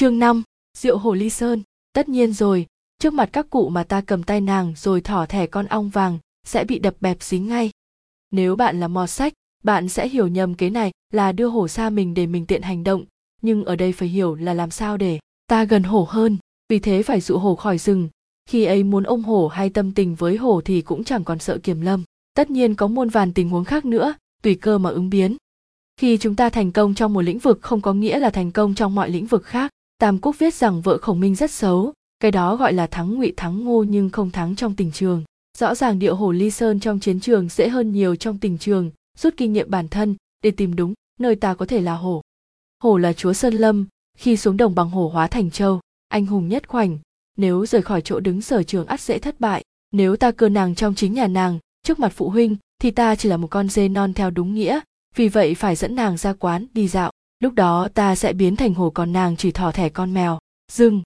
chương 5, rượu hồ ly sơn. Tất nhiên rồi trước mặt các cụ mà ta cầm tay nàng rồi thỏ thẻ con ong vàng sẽ bị đập bẹp dính ngay. Nếu bạn là mò sách bạn sẽ hiểu nhầm cái này là đưa hổ xa mình để mình tiện hành động. Nhưng ở đây phải hiểu là làm sao để ta gần hổ hơn. Vì thế phải dụ hổ khỏi rừng. Khi ấy muốn ôm hổ hay tâm tình với hổ thì cũng chẳng còn sợ kiểm lâm. Tất nhiên có muôn vàn tình huống khác nữa tùy cơ mà ứng biến. Khi chúng ta thành công trong một lĩnh vực không có nghĩa là thành công trong mọi lĩnh vực khác tam quốc viết rằng vợ khổng minh rất xấu, cái đó gọi là thắng ngụy thắng ngô nhưng không thắng trong tình trường. Rõ ràng điệu hồ ly sơn trong chiến trường dễ hơn nhiều trong tình trường, rút kinh nghiệm bản thân, để tìm đúng nơi ta có thể là hổ hổ là chúa sơn lâm, khi xuống đồng bằng hổ hóa thành châu, anh hùng nhất khoảnh, nếu rời khỏi chỗ đứng sở trường ắt dễ thất bại. Nếu ta cơ nàng trong chính nhà nàng, trước mặt phụ huynh, thì ta chỉ là một con dê non theo đúng nghĩa, vì vậy phải dẫn nàng ra quán đi dạo lúc đó ta sẽ biến thành hồ còn nàng chỉ thỏ thẻ con mèo. Dừng.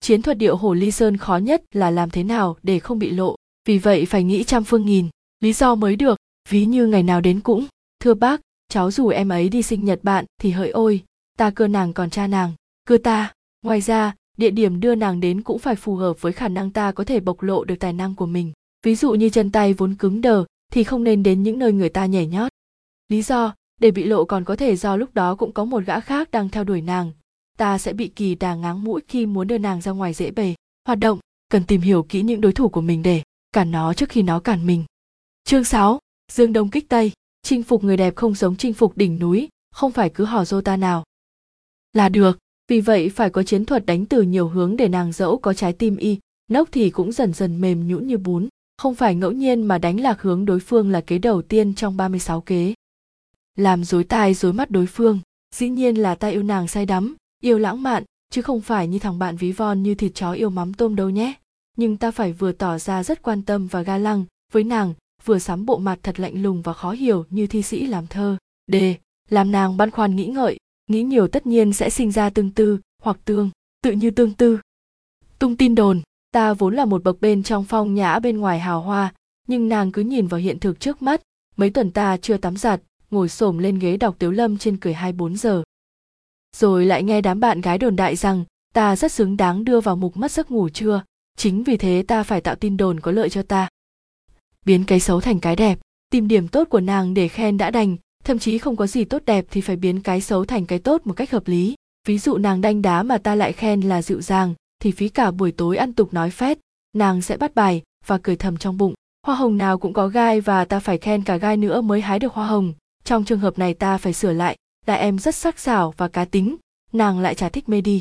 Chiến thuật điệu hồ ly sơn khó nhất là làm thế nào để không bị lộ. Vì vậy phải nghĩ trăm phương nghìn. Lý do mới được, ví như ngày nào đến cũng. Thưa bác, cháu rủ em ấy đi sinh nhật bạn thì hỡi ôi, ta cơ nàng còn cha nàng cơ ta. Ngoài ra, địa điểm đưa nàng đến cũng phải phù hợp với khả năng ta có thể bộc lộ được tài năng của mình. Ví dụ như chân tay vốn cứng đờ thì không nên đến những nơi người ta nhảy nhót. Lý do để bị lộ còn có thể do lúc đó cũng có một gã khác đang theo đuổi nàng. Ta sẽ bị kỳ đà ngáng mũi khi muốn đưa nàng ra ngoài dễ bề. Hoạt động cần tìm hiểu kỹ những đối thủ của mình để cản nó trước khi nó cản mình. Chương 6, dương đông kích tây. Chinh phục người đẹp không giống chinh phục đỉnh núi không phải cứ hò dô ta nào. Là được vì vậy phải có chiến thuật đánh từ nhiều hướng để nàng dẫu có trái tim y nốc thì cũng dần dần mềm nhũn như bún. Không phải ngẫu nhiên mà đánh lạc hướng đối phương là kế đầu tiên trong 36 kế làm dối tai dối mắt đối phương. Dĩ nhiên là ta yêu nàng say đắm, yêu lãng mạn, chứ không phải như thằng bạn ví von như thịt chó yêu mắm tôm đâu nhé. Nhưng ta phải vừa tỏ ra rất quan tâm và ga lăng với nàng, vừa sắm bộ mặt thật lạnh lùng và khó hiểu như thi sĩ làm thơ. D. Làm nàng băn khoăn nghĩ ngợi, nghĩ nhiều tất nhiên sẽ sinh ra tương tư hoặc tương, tự như tương tư. Tung tin đồn, ta vốn là một bậc bên trong phong nhã bên ngoài hào hoa, nhưng nàng cứ nhìn vào hiện thực trước mắt, mấy tuần ta chưa tắm giặt ngồi xổm lên ghế đọc tiếu lâm trên cười hai bốn giờ. Rồi lại nghe đám bạn gái đồn đại rằng, ta rất xứng đáng đưa vào mục mất giấc ngủ trưa. Chính vì thế ta phải tạo tin đồn có lợi cho ta. Biến cái xấu thành cái đẹp, tìm điểm tốt của nàng để khen đã đành, thậm chí không có gì tốt đẹp thì phải biến cái xấu thành cái tốt một cách hợp lý. Ví dụ nàng đanh đá mà ta lại khen là dịu dàng, thì phí cả buổi tối ăn tục nói phét, nàng sẽ bắt bài và cười thầm trong bụng. Hoa hồng nào cũng có gai và ta phải khen cả gai nữa mới hái được hoa hồng trong trường hợp này ta phải sửa lại, đại em rất sắc sảo và cá tính, nàng lại chả thích mê đi.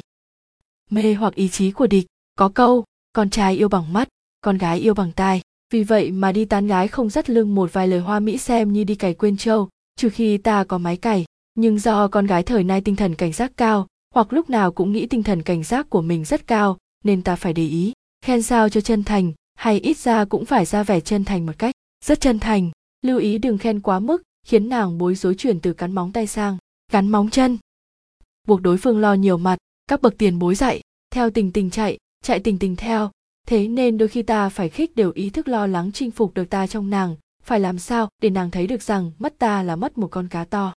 Mê hoặc ý chí của địch, có câu, con trai yêu bằng mắt, con gái yêu bằng tai. Vì vậy mà đi tán gái không dắt lưng một vài lời hoa mỹ xem như đi cày quên trâu trừ khi ta có máy cày. Nhưng do con gái thời nay tinh thần cảnh giác cao, hoặc lúc nào cũng nghĩ tinh thần cảnh giác của mình rất cao, nên ta phải để ý, khen sao cho chân thành, hay ít ra cũng phải ra vẻ chân thành một cách rất chân thành. Lưu ý đừng khen quá mức khiến nàng bối rối chuyển từ cắn móng tay sang cắn móng chân. Buộc đối phương lo nhiều mặt, các bậc tiền bối dạy, theo tình tình chạy chạy tình tình theo. Thế nên đôi khi ta phải khích đều ý thức lo lắng chinh phục được ta trong nàng, phải làm sao để nàng thấy được rằng mất ta là mất một con cá to.